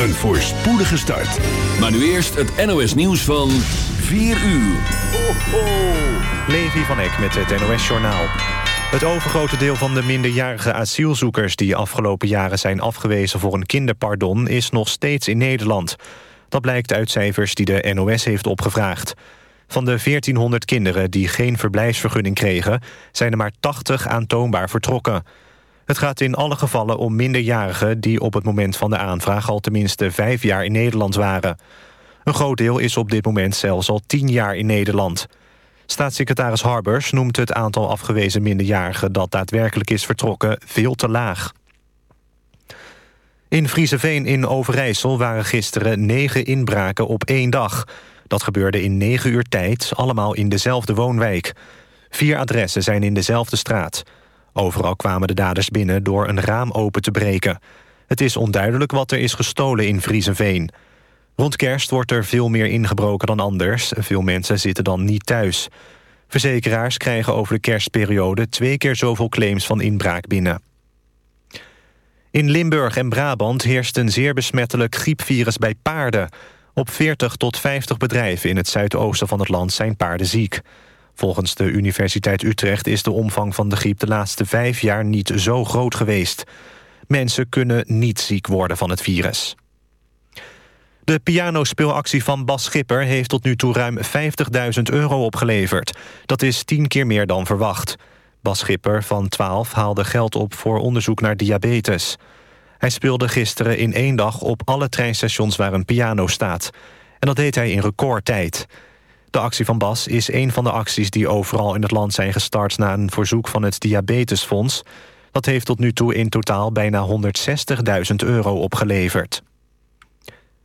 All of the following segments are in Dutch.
Een voorspoedige start. Maar nu eerst het NOS nieuws van 4 uur. Ho, ho. Levi van Eck met het NOS Journaal. Het overgrote deel van de minderjarige asielzoekers... die afgelopen jaren zijn afgewezen voor een kinderpardon... is nog steeds in Nederland. Dat blijkt uit cijfers die de NOS heeft opgevraagd. Van de 1400 kinderen die geen verblijfsvergunning kregen... zijn er maar 80 aantoonbaar vertrokken. Het gaat in alle gevallen om minderjarigen... die op het moment van de aanvraag al tenminste vijf jaar in Nederland waren. Een groot deel is op dit moment zelfs al tien jaar in Nederland. Staatssecretaris Harbers noemt het aantal afgewezen minderjarigen... dat daadwerkelijk is vertrokken veel te laag. In Vriezeveen in Overijssel waren gisteren negen inbraken op één dag. Dat gebeurde in negen uur tijd, allemaal in dezelfde woonwijk. Vier adressen zijn in dezelfde straat. Overal kwamen de daders binnen door een raam open te breken. Het is onduidelijk wat er is gestolen in Vriezenveen. Rond kerst wordt er veel meer ingebroken dan anders. Veel mensen zitten dan niet thuis. Verzekeraars krijgen over de kerstperiode... twee keer zoveel claims van inbraak binnen. In Limburg en Brabant heerst een zeer besmettelijk griepvirus bij paarden. Op 40 tot 50 bedrijven in het zuidoosten van het land zijn paarden ziek. Volgens de Universiteit Utrecht is de omvang van de griep de laatste vijf jaar niet zo groot geweest. Mensen kunnen niet ziek worden van het virus. De pianospeelactie van Bas Schipper heeft tot nu toe ruim 50.000 euro opgeleverd. Dat is tien keer meer dan verwacht. Bas Schipper van 12 haalde geld op voor onderzoek naar diabetes. Hij speelde gisteren in één dag op alle treinstations waar een piano staat. En dat deed hij in recordtijd. De actie van Bas is een van de acties die overal in het land zijn gestart... na een verzoek van het Diabetesfonds. Dat heeft tot nu toe in totaal bijna 160.000 euro opgeleverd.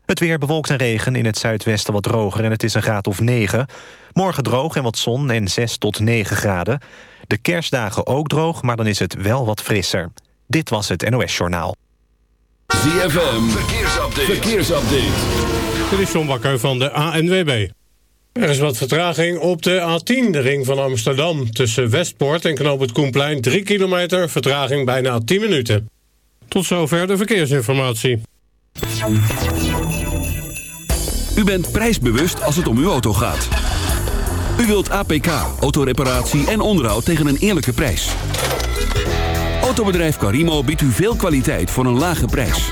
Het weer bewolkt en regen, in het zuidwesten wat droger en het is een graad of 9. Morgen droog en wat zon en 6 tot 9 graden. De kerstdagen ook droog, maar dan is het wel wat frisser. Dit was het NOS Journaal. ZFM, verkeersupdate. verkeersupdate. Dit is John Bakker van de ANWB. Er is wat vertraging op de A10, de ring van Amsterdam. Tussen Westpoort en Knoop het Koenplein 3 kilometer, vertraging bijna 10 minuten. Tot zover de verkeersinformatie. U bent prijsbewust als het om uw auto gaat. U wilt APK, autoreparatie en onderhoud tegen een eerlijke prijs. Autobedrijf Carimo biedt u veel kwaliteit voor een lage prijs.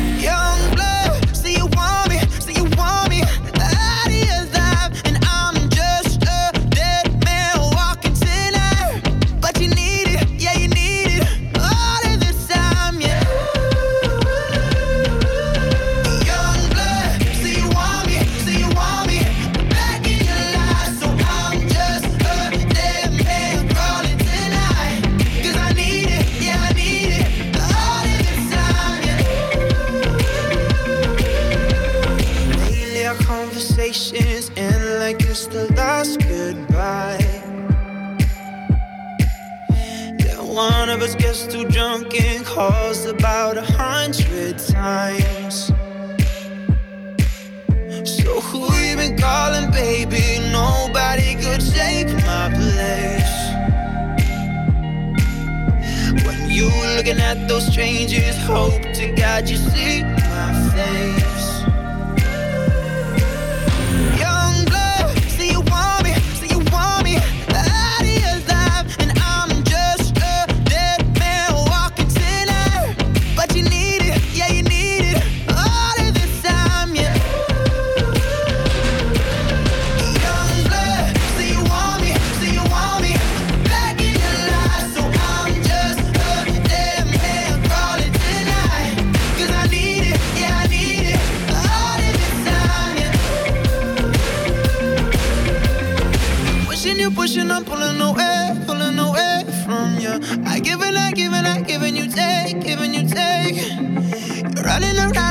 running around.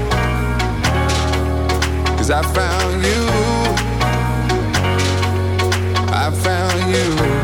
Cause I found you. I found you.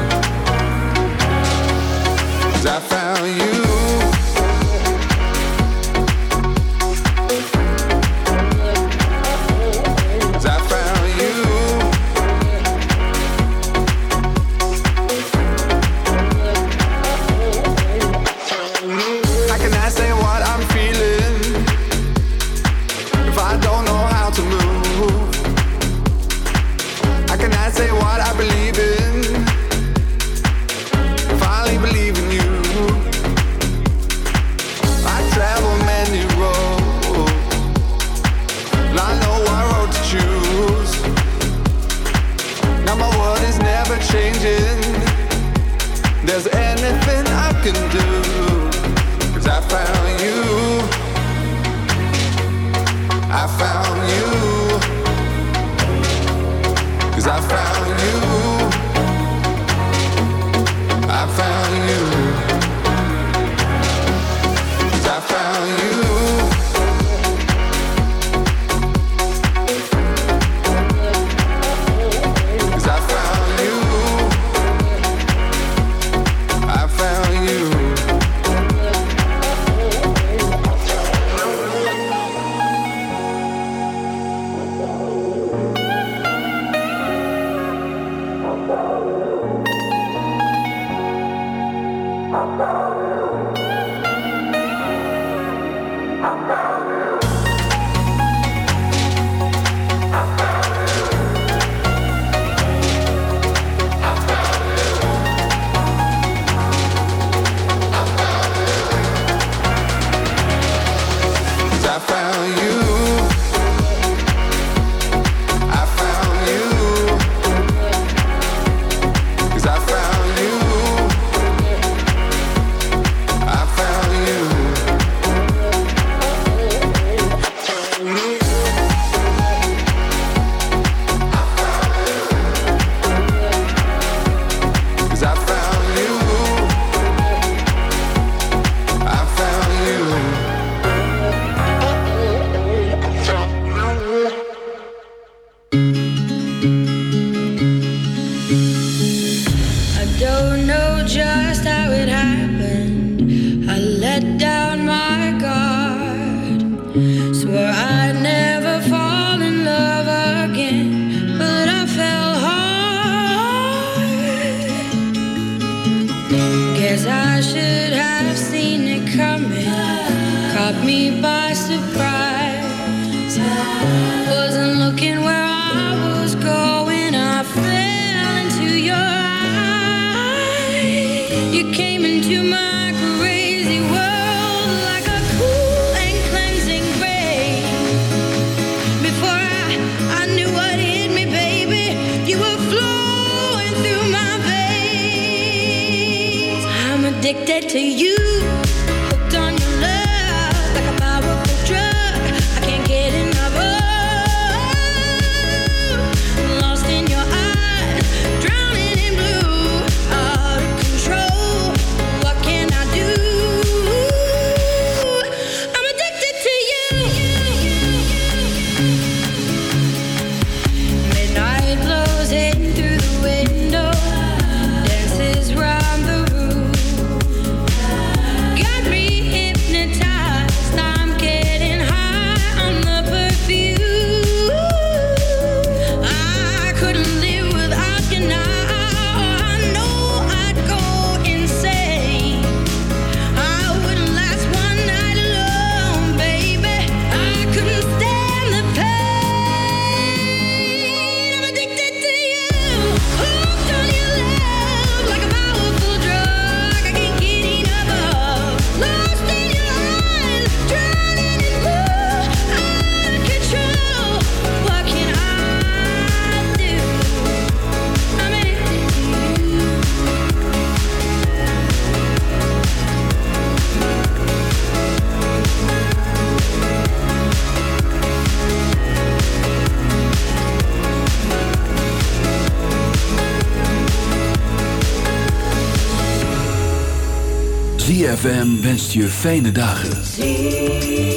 Je fijne dagen.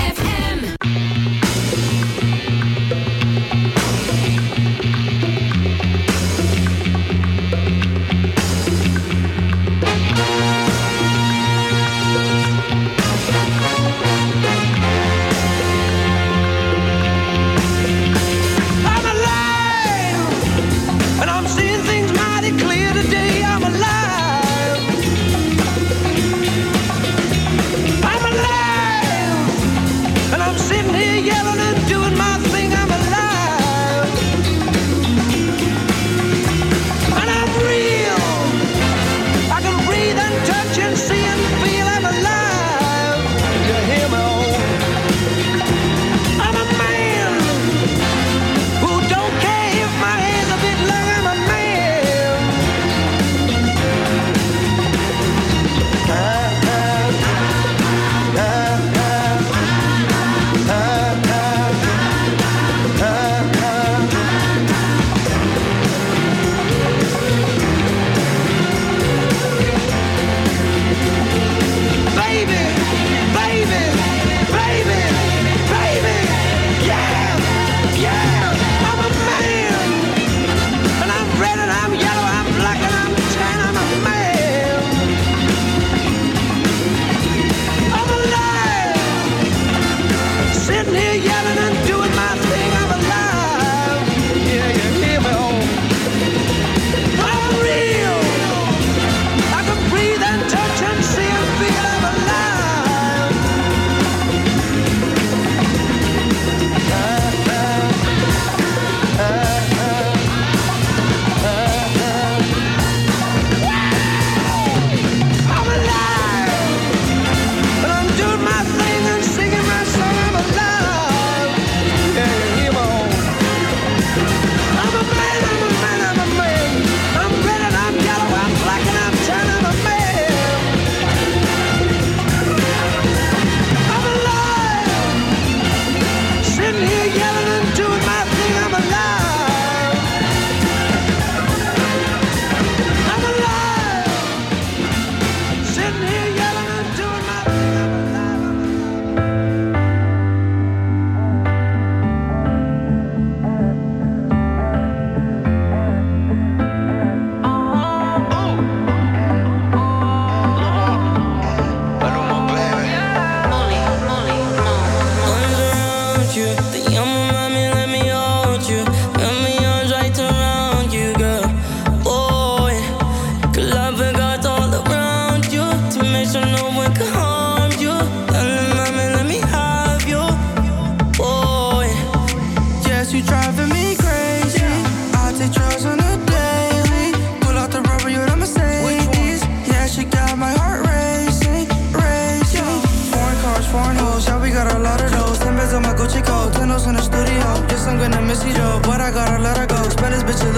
baby.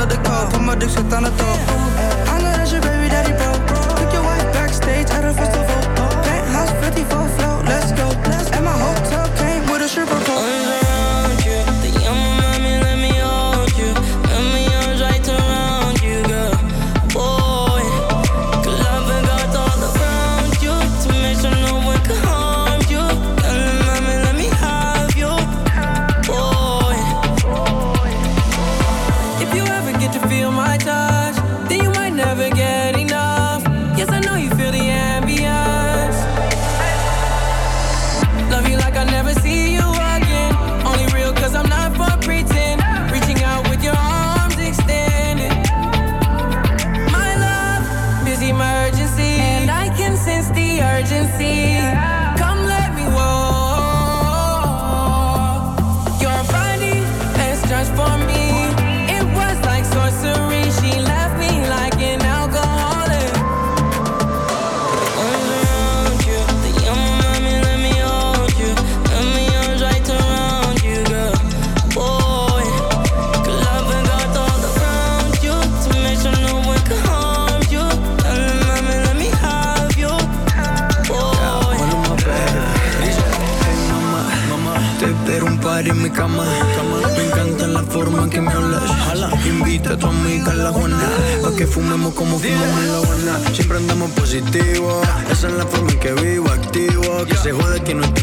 dat ik hoop. Kom maar, zit aan het top. Andere als je baby daddy bro. Took your wife backstage, at a festival. vol. Penthouse, festival flow. tu amiga la. Pa' que fumemos como fumamos en la buena. Siempre andamos positivo. Esa es la forma en que vivo, activo. Que se jode que no estoy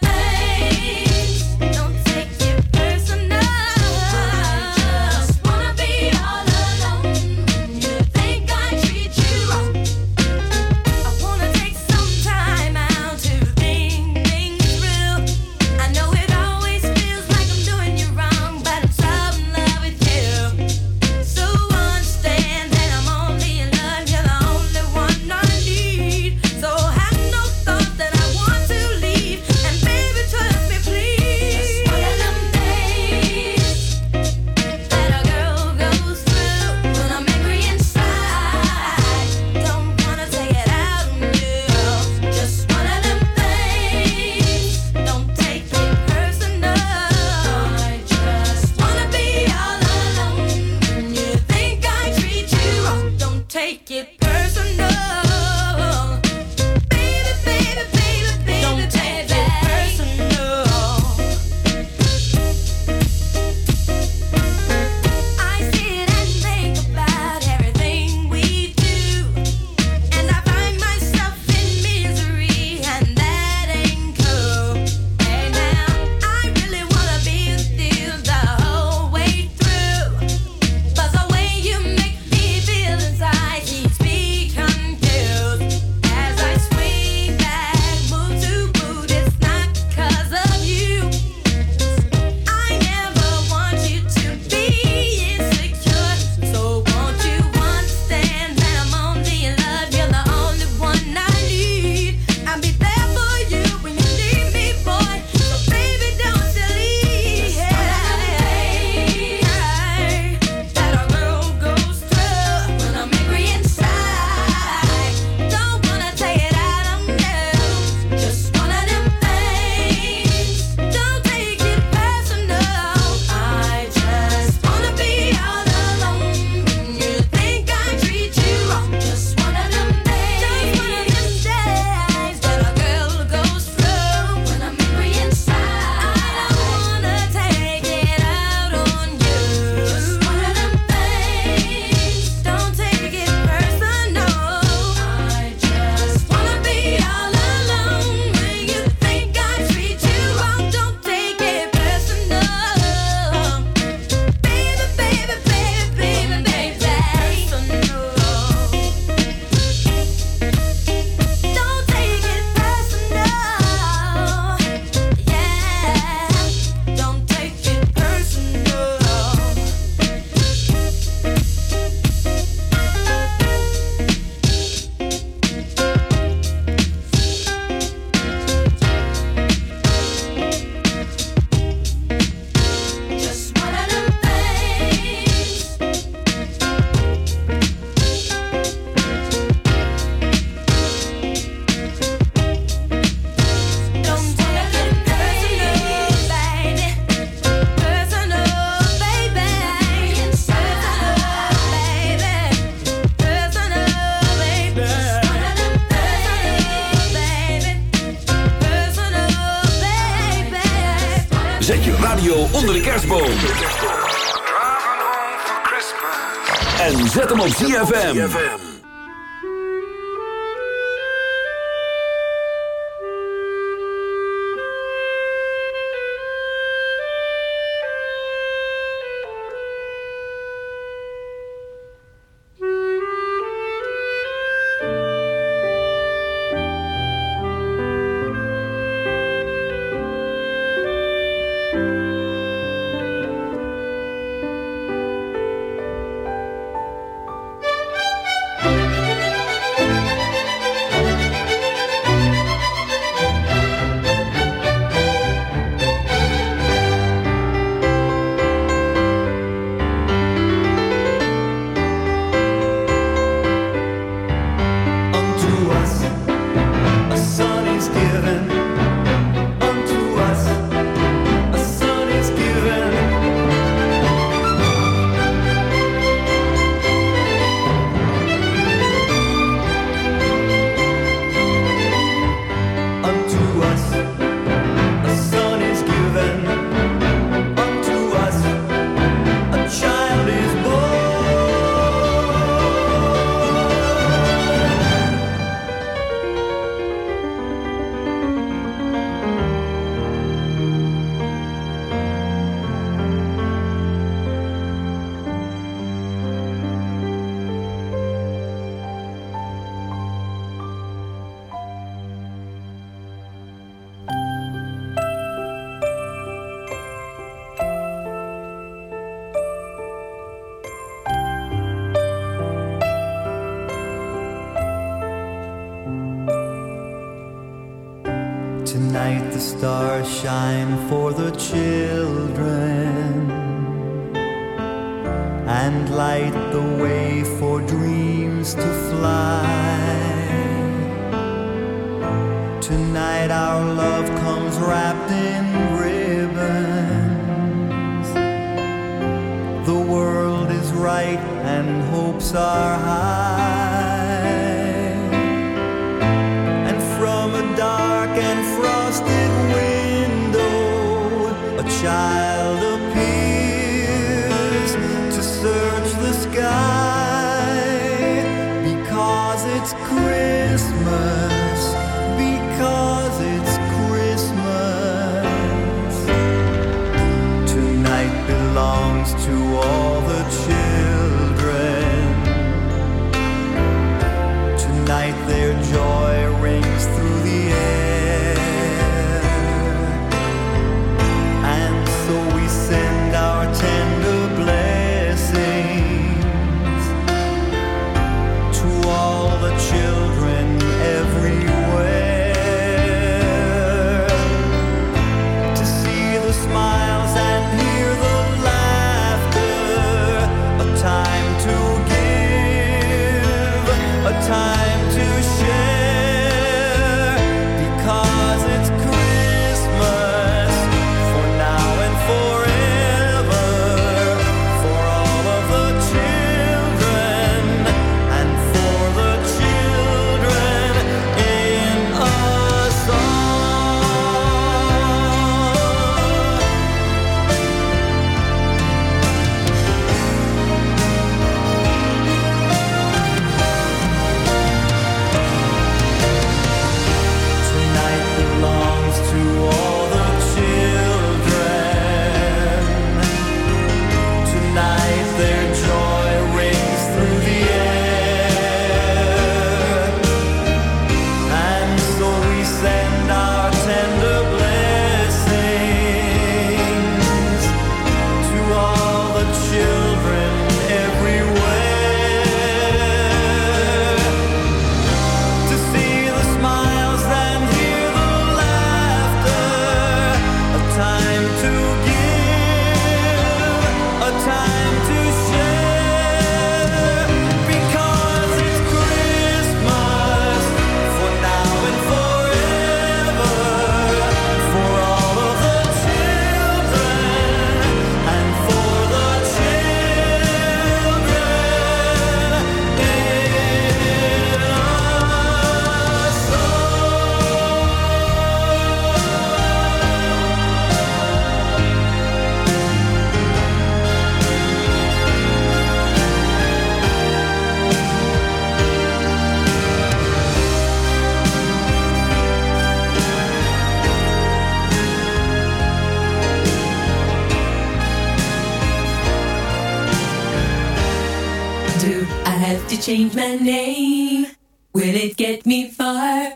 change my name? Will it get me far?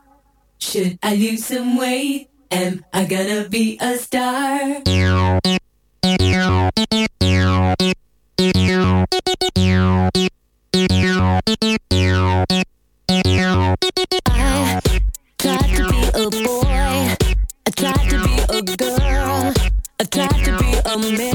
Should I lose some weight? Am I gonna be a star? I tried to be a boy. I tried to be a girl. I tried to be a man.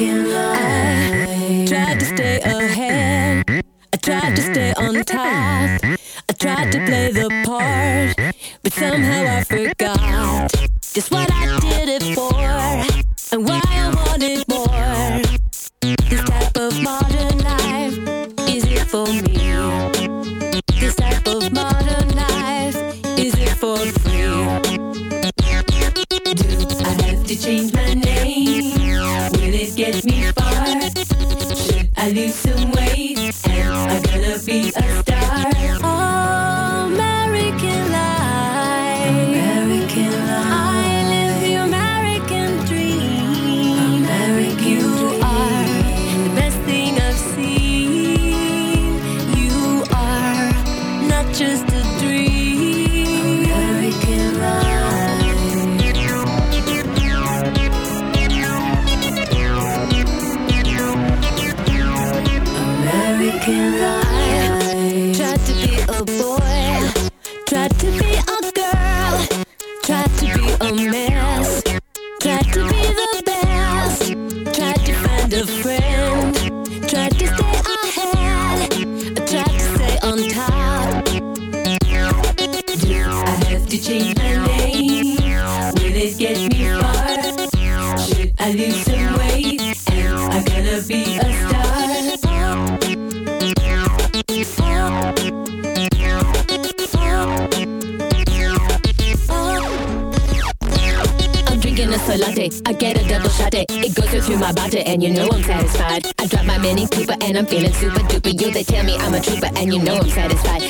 looking I tried to stay ahead. I tried to stay on task. I tried to play the part, but somehow I forgot just what I did it for and why I'm and I'm feeling super duper. You they tell me I'm a trooper, and you know I'm satisfied.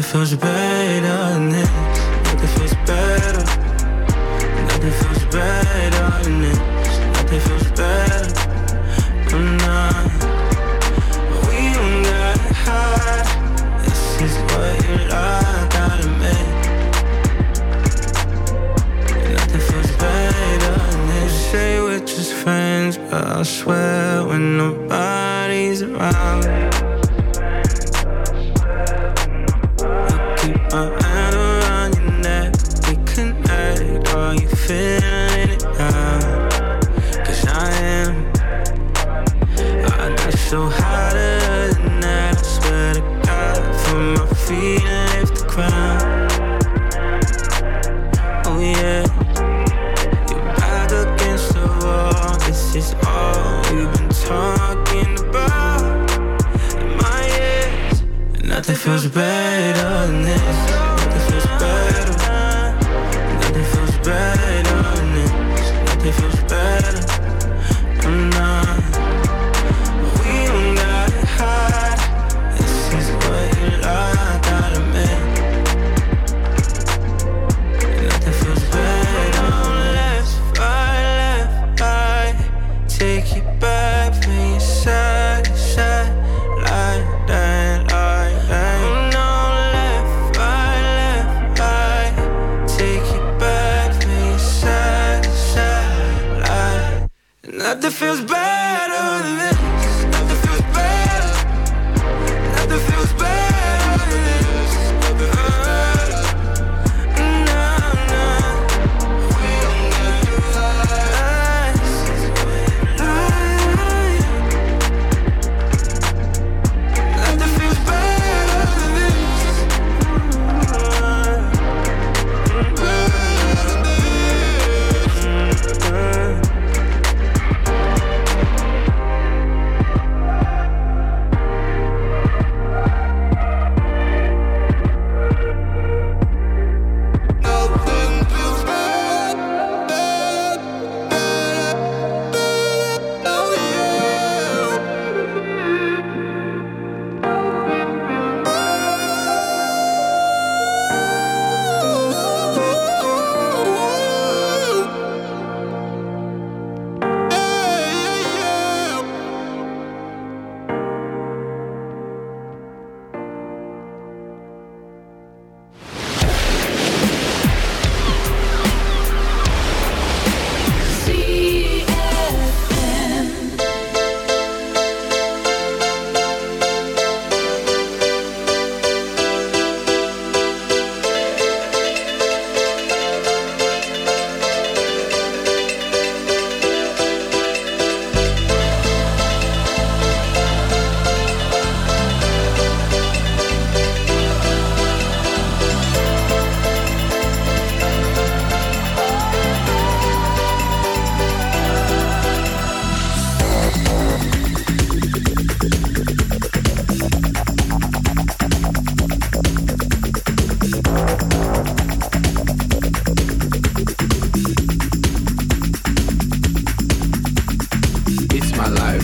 that feels bad.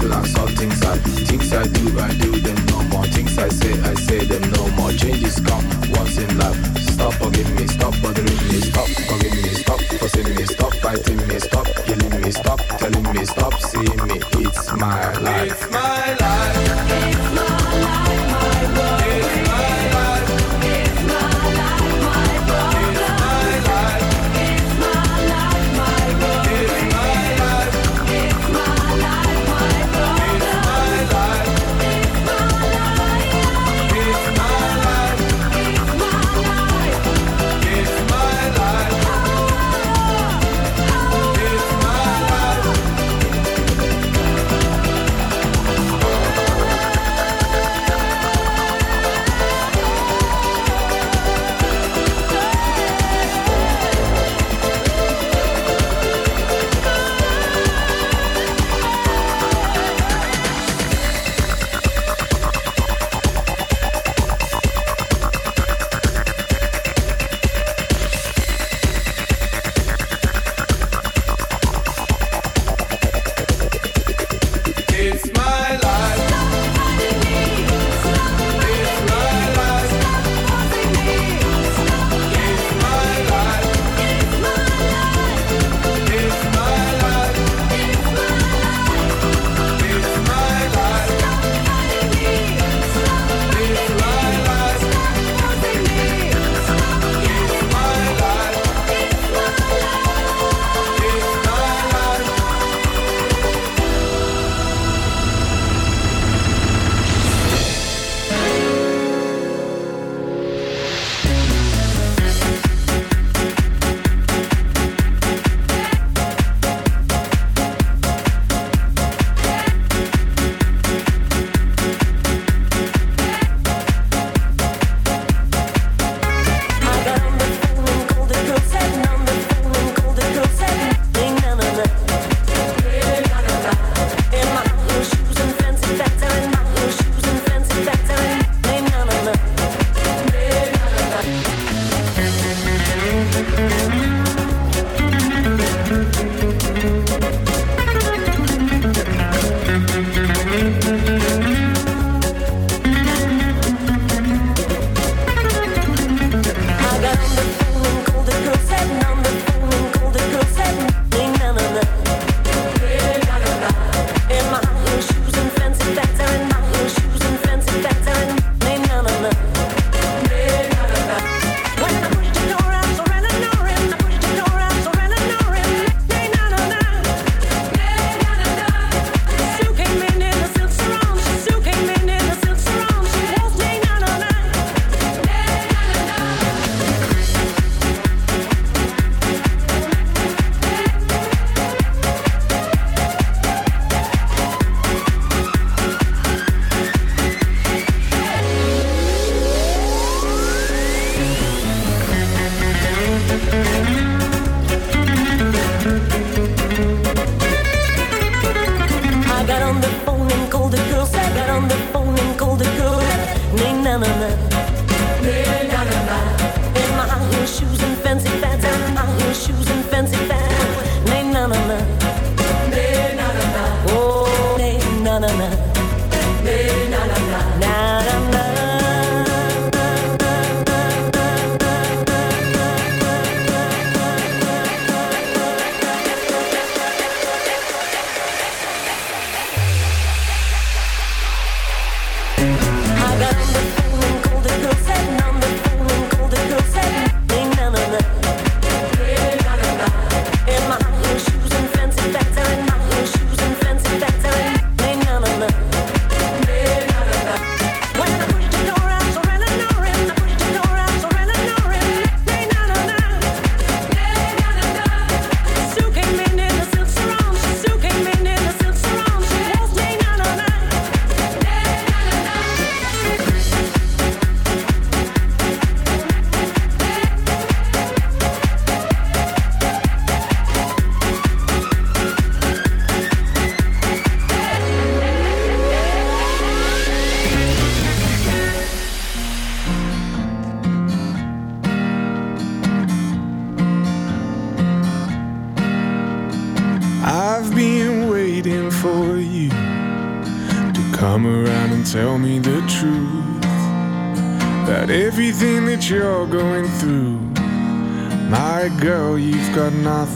Relax.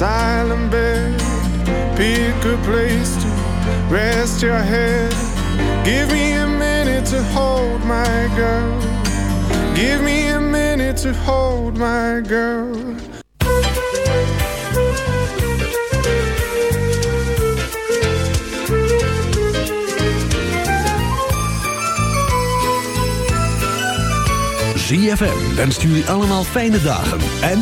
silent bed. Pick a place to rest your head. Give me a minute to hold my girl. Give me a minute to hold my girl. ZFM wenst jullie allemaal fijne dagen en